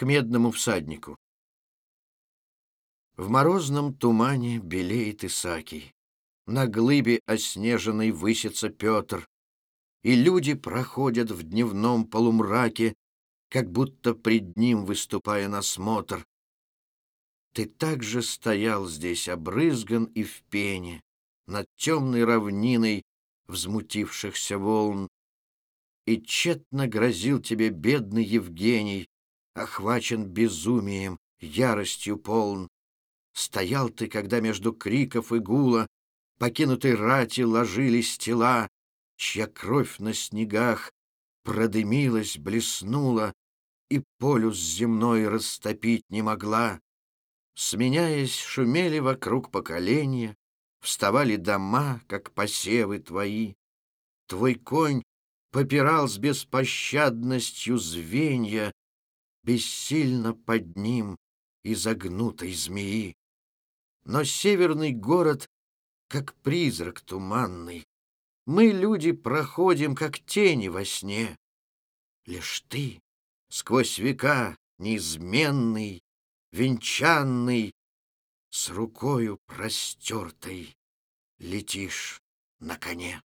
к медному всаднику. В морозном тумане белеет Исакий. На глыбе оснеженной высится Петр, и люди проходят в дневном полумраке, как будто пред ним выступая на смотр. Ты также стоял здесь, обрызган и в пене, над темной равниной взмутившихся волн, и тщетно грозил тебе бедный Евгений, охвачен безумием, яростью полн. Стоял ты, когда между криков и гула покинутой рати ложились тела, чья кровь на снегах продымилась, блеснула и полюс земной растопить не могла. Сменяясь, шумели вокруг поколения, вставали дома, как посевы твои. Твой конь попирал с беспощадностью звенья, бессильно под ним изогнутой змеи. Но северный город, как призрак туманный, мы, люди, проходим, как тени во сне. Лишь ты, сквозь века, неизменный, венчанный, с рукою простертой летишь на коне.